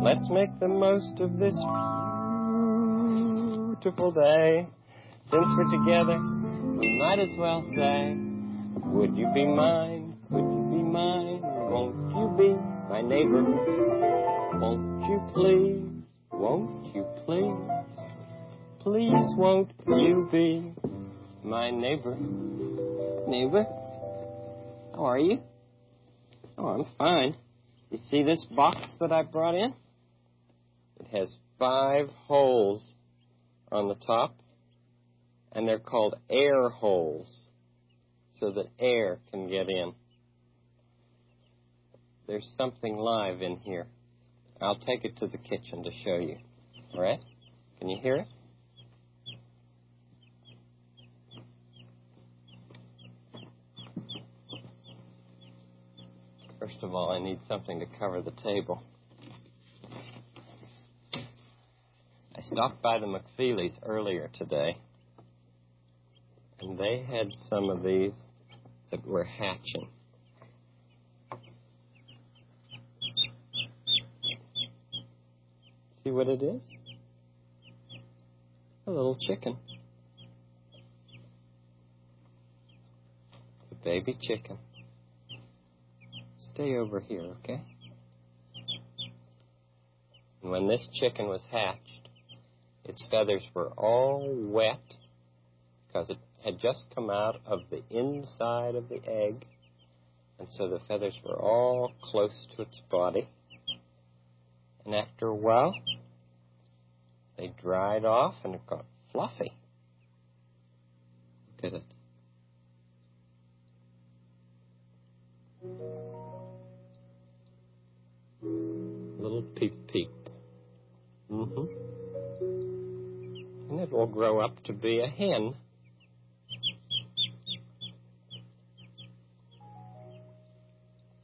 let's make the most of this beautiful day. Since we're together, we might as well say, Would you be mine? Would you be mine? Won't you be my neighbor? Won't you please? Won't you please? Please won't you be my neighbor? Neighbor? How are you? Oh, I'm fine. You see this box that I brought in? It has five holes on the top, and they're called air holes so that air can get in. There's something live in here. I'll take it to the kitchen to show you. All right? Can you hear it? First of all, I need something to cover the table. I stopped by the McFeely's earlier today, and they had some of these that were hatching. See what it is? A little chicken. A baby chicken stay over here, okay? And when this chicken was hatched, its feathers were all wet because it had just come out of the inside of the egg, and so the feathers were all close to its body. And after a while, they dried off and it got fluffy. Look at it. Little peep peep. Mm-hmm. And it will grow up to be a hen.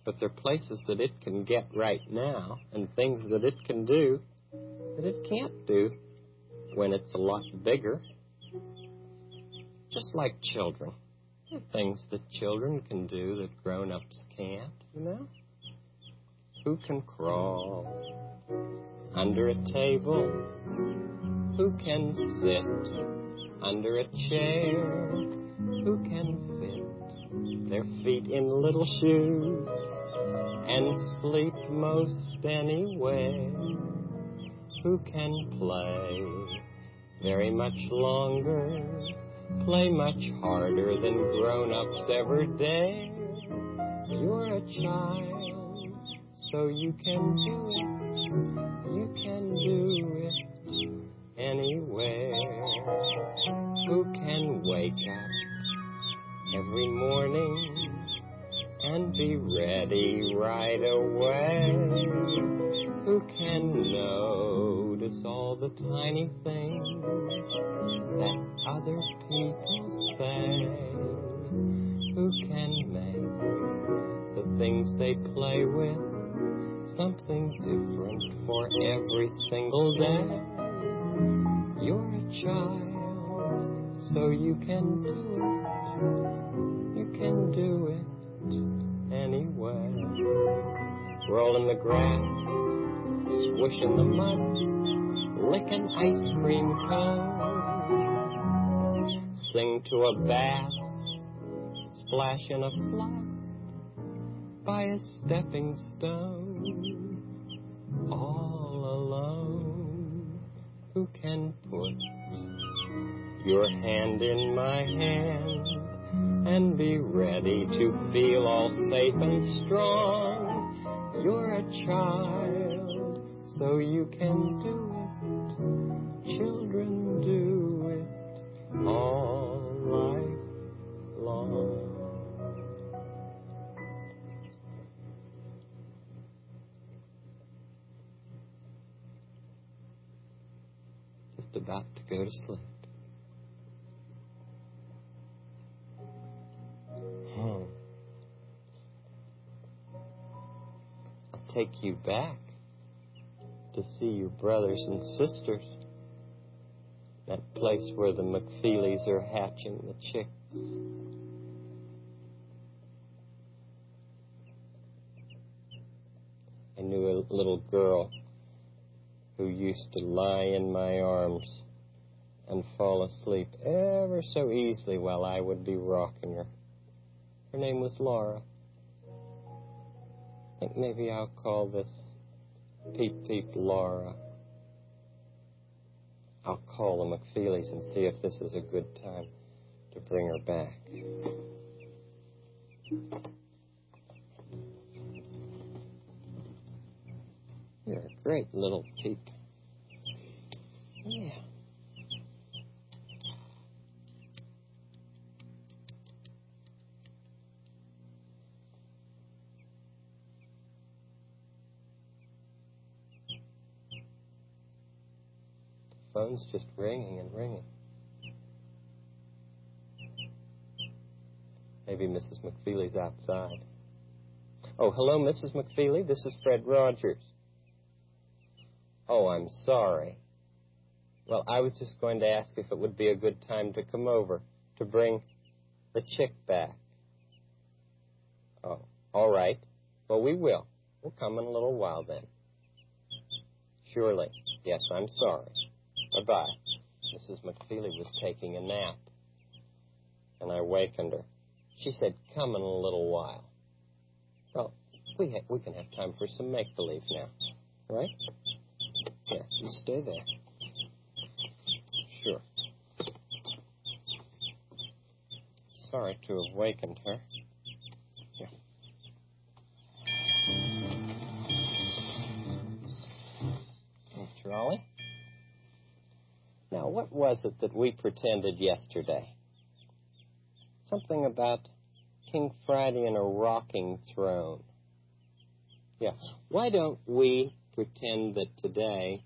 But there are places that it can get right now and things that it can do that it can't do when it's a lot bigger. Just like children. There are things that children can do that grown ups can't, you know? Who can crawl under a table? Who can sit under a chair? Who can fit their feet in little shoes and sleep most anywhere? Who can play very much longer? Play much harder than grown-ups ever dare? You're a child so you can do it, you can do it anywhere. Who can wake up every morning and be ready right away? Who can notice all the tiny things that other people say? Who can make the things they play with something different for every single day. You're a child, so you can do it. You can do it anyway. Rolling the grass, swishing the mud, lick an ice cream cone. Sing to a bass, splash in a flood by a stepping stone. All who can put your hand in my hand and be ready to feel all safe and strong? You're a child, so you can do it. Children do it all about to go to sleep. Hmm. I'll take you back to see your brothers and sisters. That place where the McFeelys are hatching the chicks. I knew a little girl who used to lie in my arms and fall asleep ever so easily while I would be rocking her. Her name was Laura. I think maybe I'll call this Peep Peep Laura. I'll call the McFeelys and see if this is a good time to bring her back. You're a great little peep. Yeah. The phone's just ringing and ringing. Maybe Mrs. McFeely's outside. Oh, hello, Mrs. McFeely. This is Fred Rogers. Oh, I'm sorry. Well, I was just going to ask if it would be a good time to come over to bring the chick back. Oh, all right. Well, we will. We'll come in a little while then. Surely. Yes, I'm sorry. Bye bye. Mrs. McFeely was taking a nap, and I wakened her. She said, Come in a little while. Well, we, ha- we can have time for some make believe now, right? Yeah, you stay there. Sure. Sorry to have wakened her. Yeah. Trolley? Now, what was it that we pretended yesterday? Something about King Friday and a rocking throne. Yeah. Why don't we pretend that today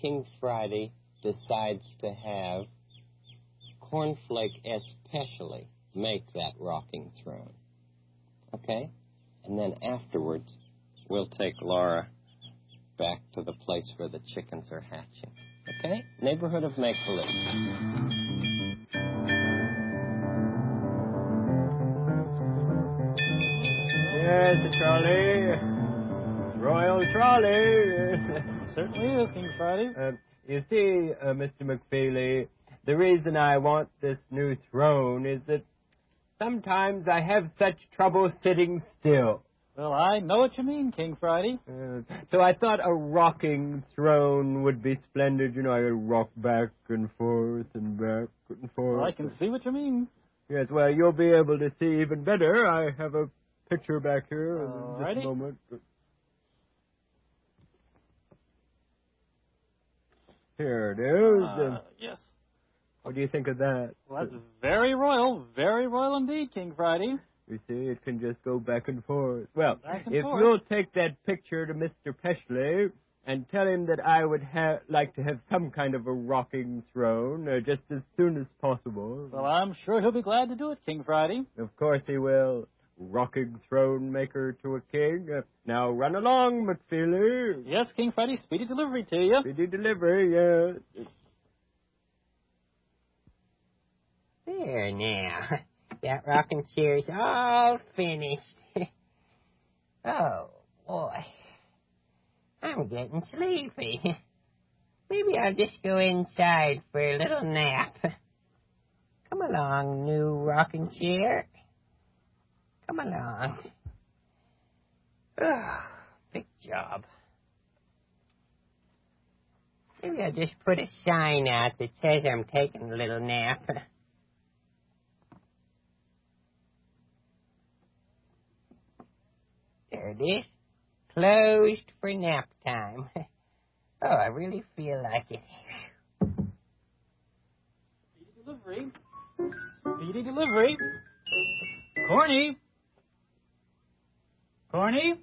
King Friday decides to have Cornflake S. Pecially make that rocking throne? Okay? And then afterwards, we'll take Laura back to the place where the chickens are hatching. Okay? Neighborhood of Make Believe. Yes, Trolley. Royal Charlie. Certainly is, King Friday. uh, you see, uh, Mr. McFeely, the reason I want this new throne is that sometimes I have such trouble sitting still. Well, I know what you mean, King Friday. Uh, so I thought a rocking throne would be splendid. You know, I could rock back and forth and back and forth. Well, I can see what you mean. Yes, well, you'll be able to see even better. I have a picture back here in Alrighty. just a moment. Here it is. Uh, yes. what do you think of that? Well, that's very royal, very royal indeed, King Friday. You see, it can just go back and forth. Well, and if forth. you'll take that picture to Mr. Pecially and tell him that I would ha- like to have some kind of a rocking throne uh, just as soon as possible. Well, I'm sure he'll be glad to do it, King Friday. Of course he will. Rocking throne maker to a king. Now run along, McFeely. Yes, King Friday, speedy delivery to you. Speedy delivery, yes. There now. That rocking chair's all finished. oh, boy. I'm getting sleepy. Maybe I'll just go inside for a little nap. Come along, new rocking chair. Come along. Oh, big job. Maybe I'll just put a sign out that says I'm taking a little nap. There it is. Closed for nap time. Oh, I really feel like it. Speedy delivery. Speedy delivery. Corny. Corny.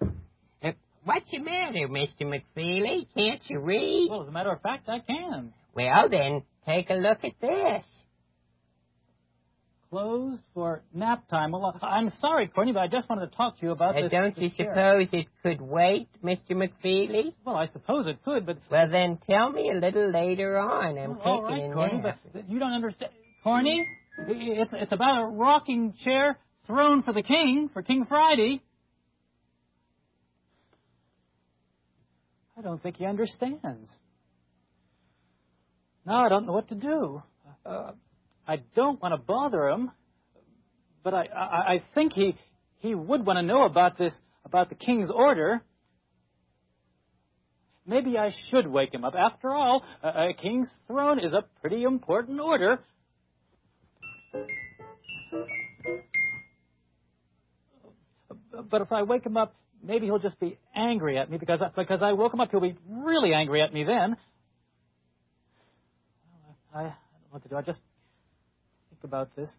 Uh, what's the matter, Mr. McFeely? Can't you read? Well, as a matter of fact, I can. Well, then, take a look at this. Closed for nap time. Well, I'm sorry, Corny, but I just wanted to talk to you about Uh, this. don't you chair. suppose it could wait, Mr. McFeely? Well, I suppose it could, but Well, then tell me a little later on. I'm Well, taking right, a Corny, nap. but you don't understand. Corny, it's it's about a rocking chair thrown for the king for King Friday. I don't think he understands. Now I don't know what to do. Uh, I don't want to bother him, but I, I I think he he would want to know about this about the king's order. Maybe I should wake him up. After all, a, a king's throne is a pretty important order. But if I wake him up, maybe he'll just be angry at me because I, because I woke him up. He'll be really angry at me then. I, don't know what to do. I just think about this.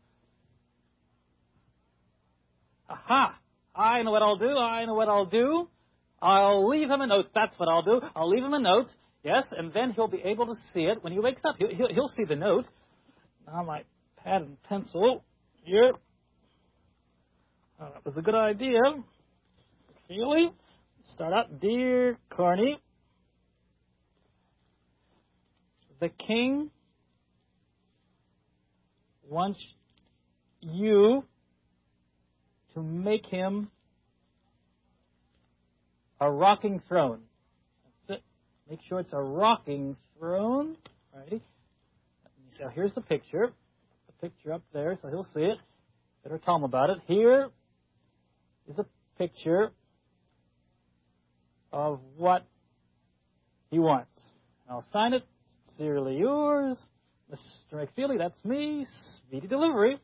Aha! I know what I'll do. I know what I'll do. I'll leave him a note. That's what I'll do. I'll leave him a note. Yes, and then he'll be able to see it when he wakes up. He'll, he'll, he'll see the note. Now my pad and pencil here. That was a good idea. Feely. Start out, dear Corny. The king wants you to make him a rocking throne. That's it. Make sure it's a rocking throne. Righty. So here's the picture. The picture up there, so he'll see it. Better tell him about it. Here is a picture of what he wants. I'll sign it. Sincerely yours, Mr. McFeely. That's me. Speedy delivery.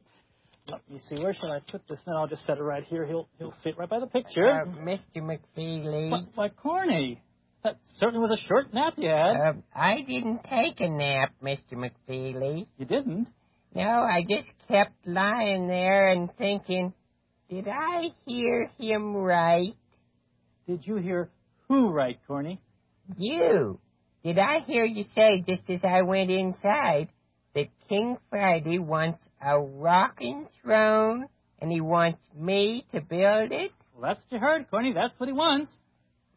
Let me see. Where should I put this? Then I'll just set it right here. He'll he'll see it right by the picture. Uh, Mr. McFeely, What, why, Corny? That certainly was a short nap you had. uh, I didn't take a nap, Mr. McFeely. you didn't. No, I just kept lying there and thinking, did I hear him right? Did you hear who right, Corny? You. Did I hear you say just as I went inside that King Friday wants a rocking throne and he wants me to build it? Well, that's what you heard, Corny. That's what he wants.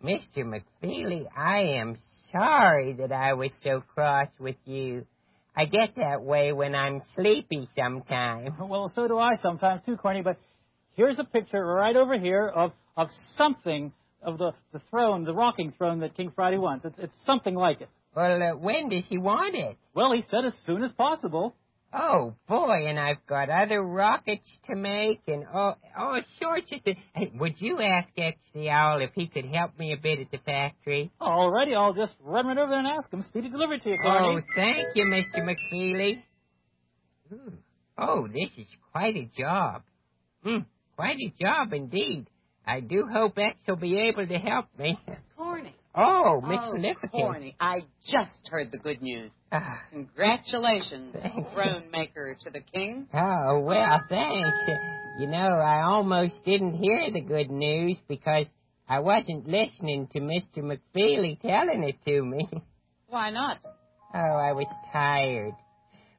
Mr. McFeely, I am sorry that I was so cross with you. I get that way when I'm sleepy sometimes. Well, so do I sometimes too, Corny. But here's a picture right over here of of something of the the throne, the rocking throne that King Friday wants. It's it's something like it. Well, uh, when does he want it? Well, he said as soon as possible. Oh boy, and I've got other rockets to make and all, all sorts of things. Hey, would you ask X the Owl if he could help me a bit at the factory? Alrighty, I'll just run right over there and ask him. Speedy delivery to you, Oh, thank you, Mr. McFeely. Ooh. Oh, this is quite a job. Hmm, quite a job indeed. I do hope X will be able to help me. Corny. Oh, Miss oh. Corny. I just heard the good news. Ah, Congratulations, throne maker to the king. Oh, well, thanks. You know, I almost didn't hear the good news because I wasn't listening to Mr. McFeely telling it to me. Why not? Oh, I was tired.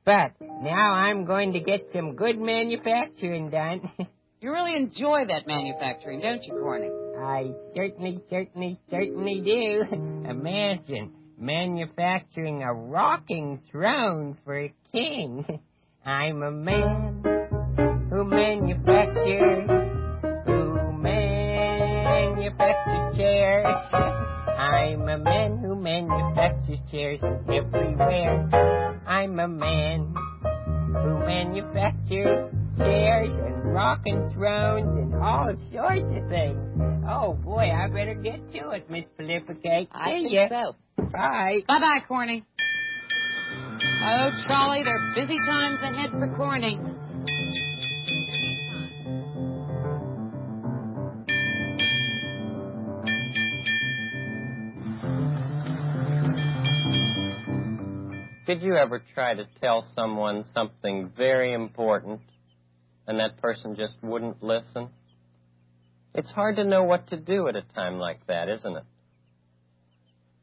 But now I'm going to get some good manufacturing done. You really enjoy that manufacturing, don't you, Corny? I certainly, certainly, certainly do. Imagine manufacturing a rocking throne for a king. I'm a man who manufactures, who manufactures chairs. I'm a man who manufactures chairs everywhere. I'm a man who manufactures chairs and rocking thrones and all sorts of things. Oh boy, I better get to it, Miss Paulificate. I See think ya. so. Bye. Bye bye, Corny. Oh, Trolley, there are busy times ahead for Corny. Did you ever try to tell someone something very important and that person just wouldn't listen? It's hard to know what to do at a time like that, isn't it?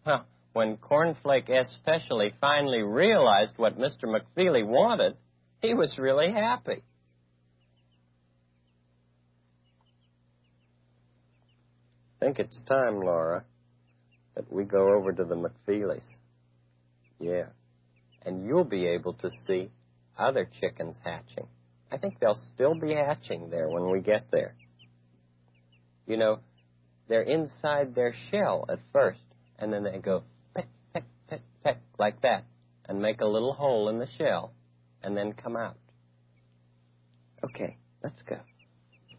Well, when Cornflake S. Pecially finally realized what Mr. McFeely wanted, he was really happy. I think it's time, Laura, that we go over to the McFeelys. Yeah. And you'll be able to see other chickens hatching. I think they'll still be hatching there when we get there. You know, they're inside their shell at first, and then they go peck, peck, peck, peck, like that, and make a little hole in the shell, and then come out. Okay, let's go.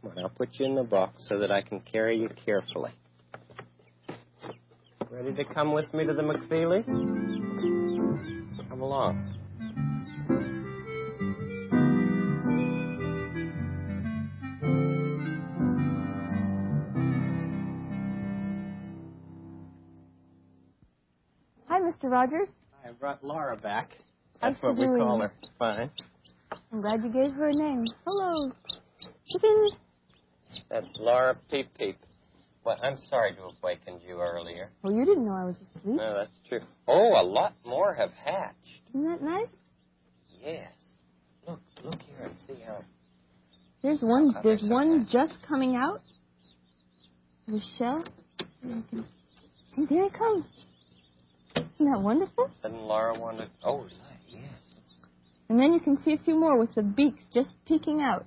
Come on, I'll put you in the box so that I can carry you carefully. Ready to come with me to the McFeelys? Come along. Rogers. I brought Laura back. That's what we call her. Fine. I'm glad you gave her a name. Hello, chickens. That's Laura Peep Peep. Well, I'm sorry to have wakened you earlier. Well, you didn't know I was asleep. No, that's true. Oh, a lot more have hatched. Isn't that nice? Yes. Look, look here and see how. There's one. Oh, There's that's one okay. just coming out. of The shell. And there it comes. Isn't that wonderful? And Laura wanted. Oh, yes. And then you can see a few more with the beaks just peeking out.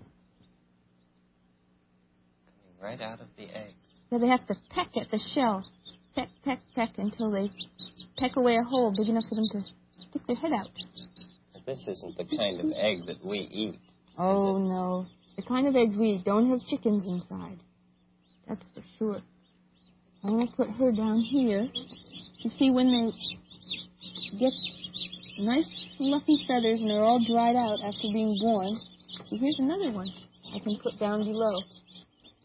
Coming right out of the eggs. So they have to peck at the shell. Peck, peck, peck until they peck away a hole big enough for them to stick their head out. But this isn't the kind of egg that we eat. Oh, no. The kind of eggs we eat don't have chickens inside. That's for sure. I'm going to put her down here. You see, when they get nice fluffy feathers and they're all dried out after being born, see, here's another one I can put down below.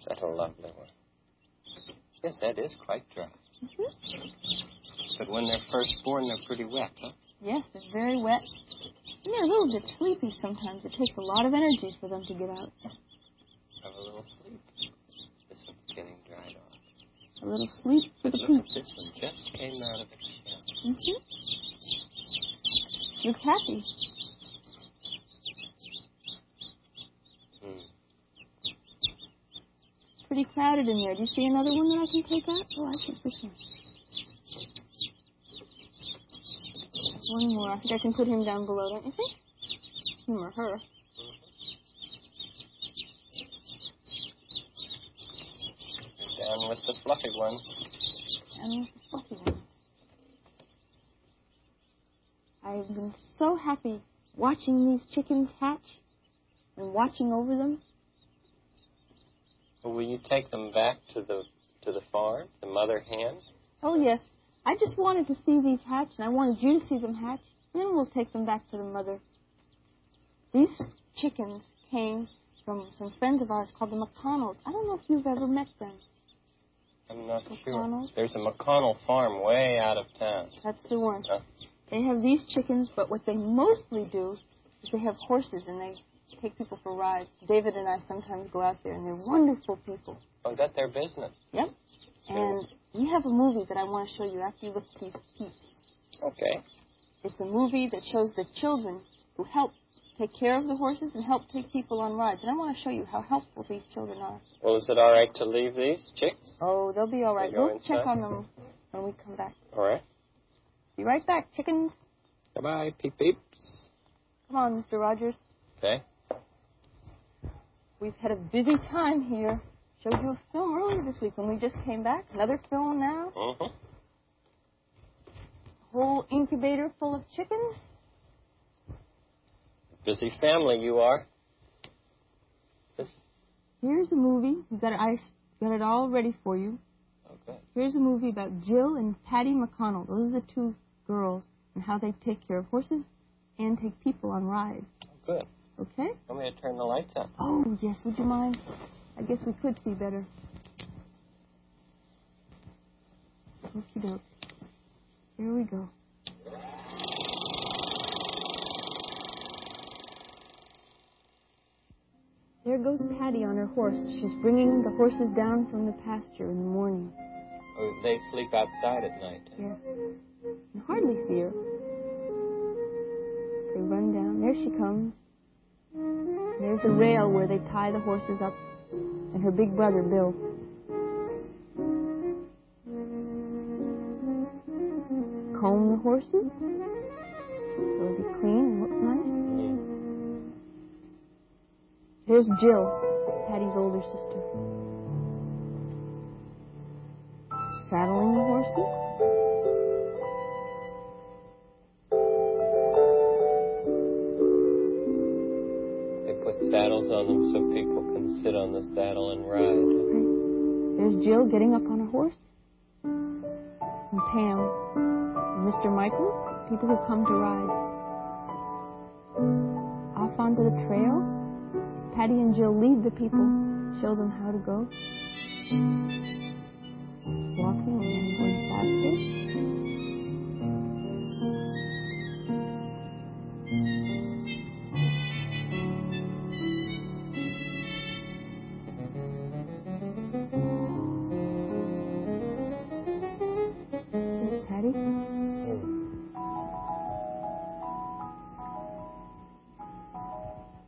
That's a lovely one. Yes, that is quite dry. hmm But when they're first born, they're pretty wet, huh? Yes, they're very wet. And they're a little bit sleepy sometimes. It takes a lot of energy for them to get out. Have a little sleep. This one's getting dried off. A little sleep for the Look at this one. Just came out of its shell. Mm-hmm. Look happy. Hmm. pretty crowded in there. Do you see another one that I can take out? Oh, I think this one. One more. I think I can put him down below, don't you think? Him or her. Down with the fluffy one. And the fluffy one. I've been so happy watching these chickens hatch and watching over them. Well, will you take them back to the to the farm, the mother hen? Oh, yes. I just wanted to see these hatch, and I wanted you to see them hatch. Then we'll take them back to the mother. These chickens came from some friends of ours called the McConnells. I don't know if you've ever met them. I'm not sure. There's a McConnell farm way out of town. That's the one. Huh? They have these chickens, but what they mostly do is they have horses and they take people for rides. David and I sometimes go out there, and they're wonderful people. Oh, that their business. Yep. And we have a movie that I want to show you after you look at these peeps. Okay. It's a movie that shows the children who help take care of the horses and help take people on rides. And I want to show you how helpful these children are. Well, is it all right to leave these chicks? Oh, they'll be all right. They We'll check on them when we come back. All right. Be right back, chickens. Goodbye, peep peeps. Come on, Mr. Rogers. Okay. We've had a busy time here. Showed you a film earlier this week when we just came back. Another film now. Mm-hmm. Whole incubator full of chickens. Busy family you are. This. Here's a movie. We've got it, I got it all ready for you. Okay. Here's a movie about Jill and Patty McConnell. Those are the two girls and how they take care of horses and take people on rides. Good. Okay? Want me to turn the lights on? Oh, yes. Would you mind? I guess we could see better. Okie doke. Here we go. There goes Patty on her horse. She's bringing the horses down from the pasture in the morning. They sleep outside at night. Yes. You hardly see her. They run down. There she comes. There's a rail where they tie the horses up, and her big brother, Bill. Comb the horses. They'll be clean and look nice. Mm. There's Jill, Patty's older sister. Saddling the horses. They put saddles on them so people can sit on the saddle and ride. There's Jill getting up on a horse. And Pam and Mr. Michaels, people who come to ride. Off onto the trail, Patty and Jill lead the people, show them how to go. Walking and then going faster.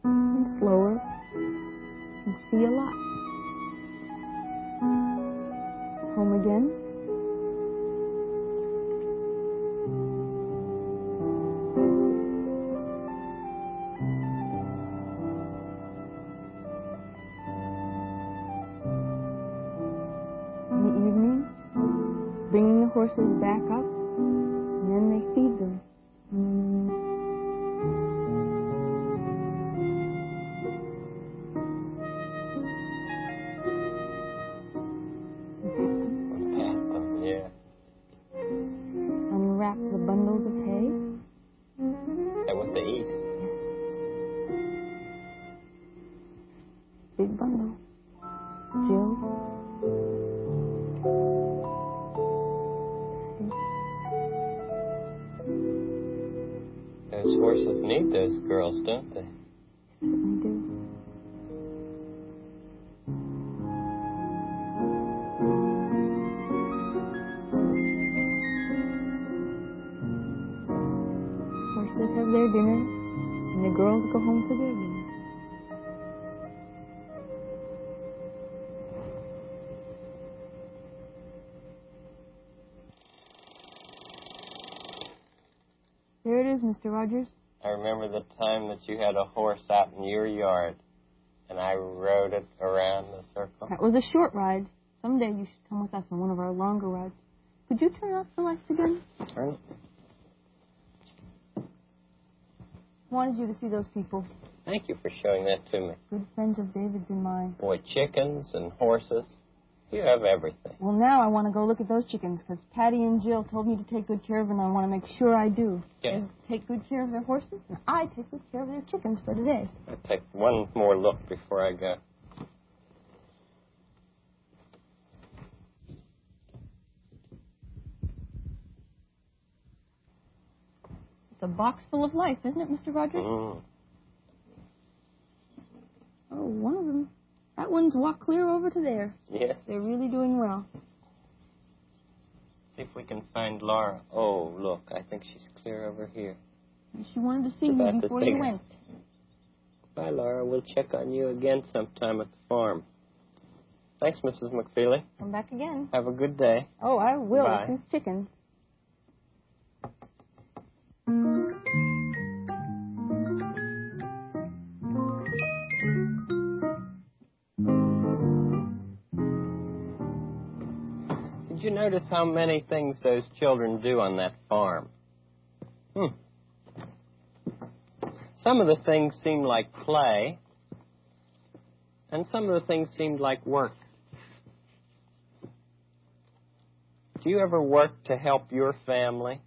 And slower and see a lot. Bringing back up, horses need those girls, don't they? You had a horse out in your yard, and I rode it around the circle. That was a short ride. Someday you should come with us on one of our longer rides. Could you turn off the lights again? Turn. Wanted you to see those people. Thank you for showing that to me. Good friends of David's and mine. Boy, chickens and horses. You have everything. Well, now I want to go look at those chickens because Patty and Jill told me to take good care of them, and I want to make sure I do. Yeah. They take good care of their horses, and I take good care of their chickens for today. I'll take one more look before I go. It's a box full of life, isn't it, Mr. Rogers? Mm. Oh, one of them. That one's walked clear over to there. Yes. They're really doing well. See if we can find Laura. Oh, look, I think she's clear over here. She wanted to see you before you went. Bye, Laura. We'll check on you again sometime at the farm. Thanks, Mrs. McFeely. Come back again. Have a good day. Oh, I will. Bye. These chickens. Notice how many things those children do on that farm? Hmm. Some of the things seem like play, and some of the things seemed like work. Do you ever work to help your family?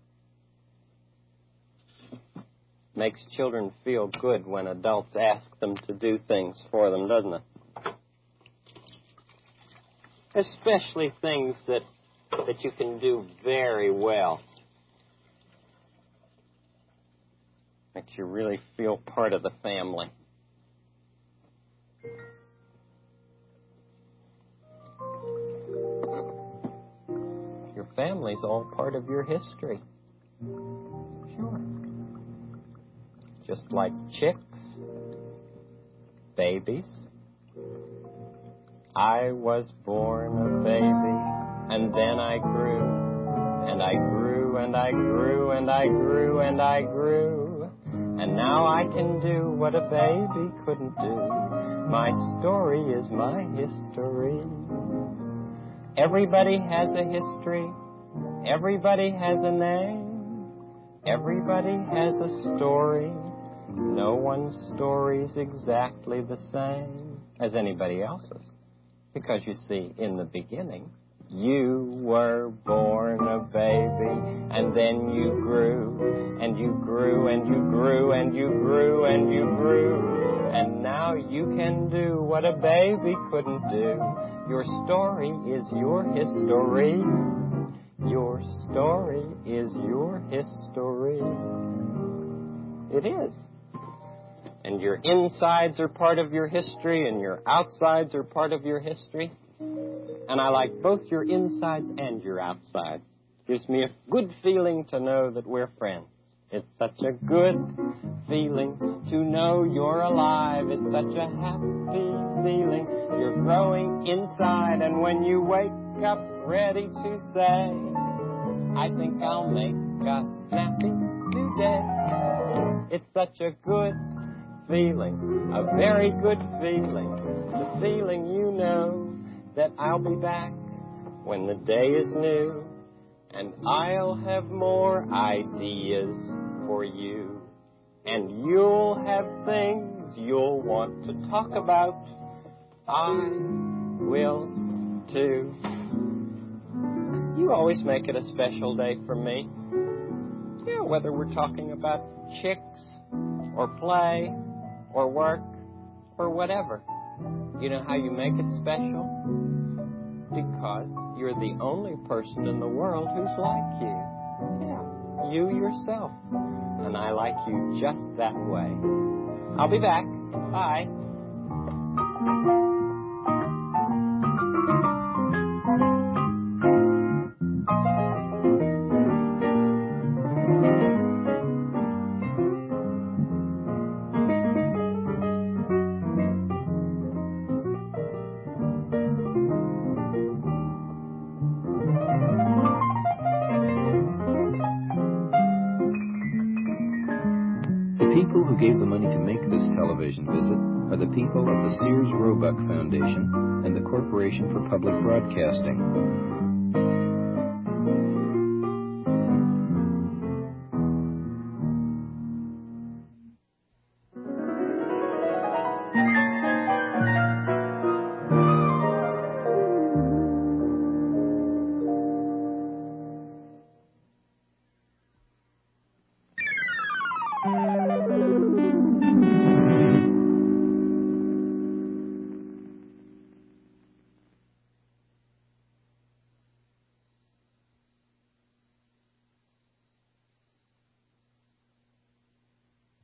Makes children feel good when adults ask them to do things for them, doesn't it? Especially things that that you can do very well. Makes you really feel part of the family. Your family's all part of your history. Sure. Just like chicks, babies. I was born a baby and then I grew, and I grew, and I grew, and I grew, and I grew. And now I can do what a baby couldn't do. My story is my history. Everybody has a history. Everybody has a name. Everybody has a story. No one's story's exactly the same as anybody else's. Because you see, in the beginning, you were born a baby, and then you grew, and you grew, and you grew, and you grew, and you grew, and now you can do what a baby couldn't do. Your story is your history. Your story is your history. It is. And your insides are part of your history, and your outsides are part of your history. And I like both your insides and your outsides. Gives me a good feeling to know that we're friends. It's such a good feeling to know you're alive. It's such a happy feeling. You're growing inside, and when you wake up ready to say, I think I'll make a snappy new day. It's such a good feeling, a very good feeling. The feeling you know that I'll be back when the day is new, and I'll have more ideas for you, and you'll have things you'll want to talk about. I will too. You always make it a special day for me. Yeah, whether we're talking about chicks, or play, or work, or whatever. You know how you make it special? Because you're the only person in the world who's like you. Yeah, you yourself. And I like you just that way. I'll be back. Bye. Who gave the money to make this television visit are the people of the Sears Roebuck Foundation and the Corporation for Public Broadcasting.